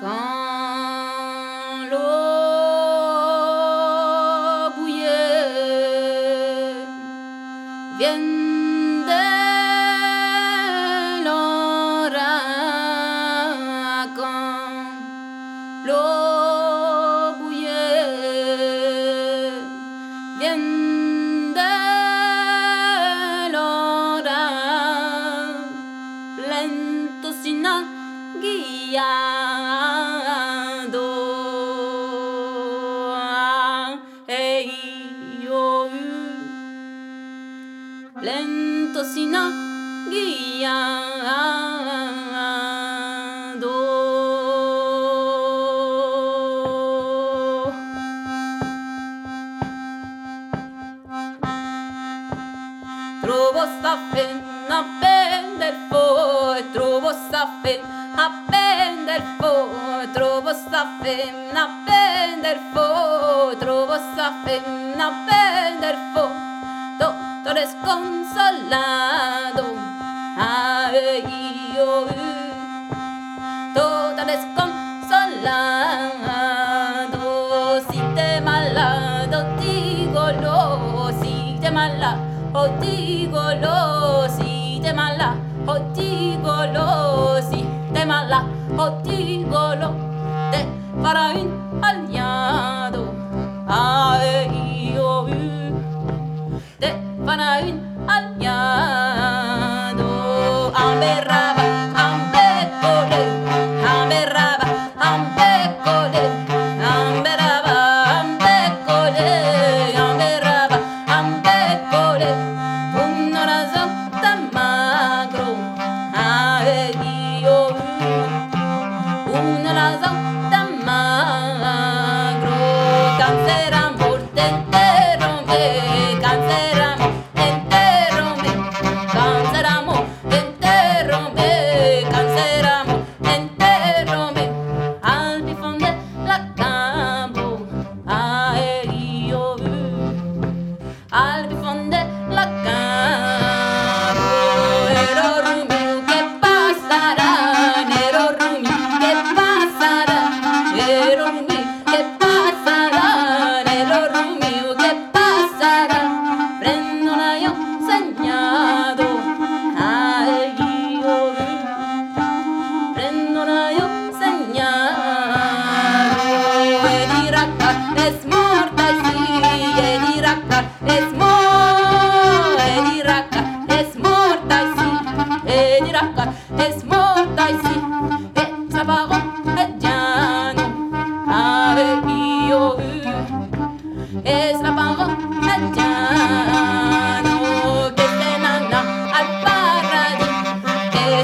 Gone. Sino guiando Trovo sta fenna a prendere fuori, trovo sta fenna a prendere fuori, trovo sta fenna a prendere fuori, trovo sta fenna a prendere fuori, tú eres consolado. Ave y oh, eh. tú eres consolado. Si te malado, digo no. Si te mala, o digo no. Si te mala, o digo no. Si te mala, o digo no. Te para un al berra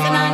and I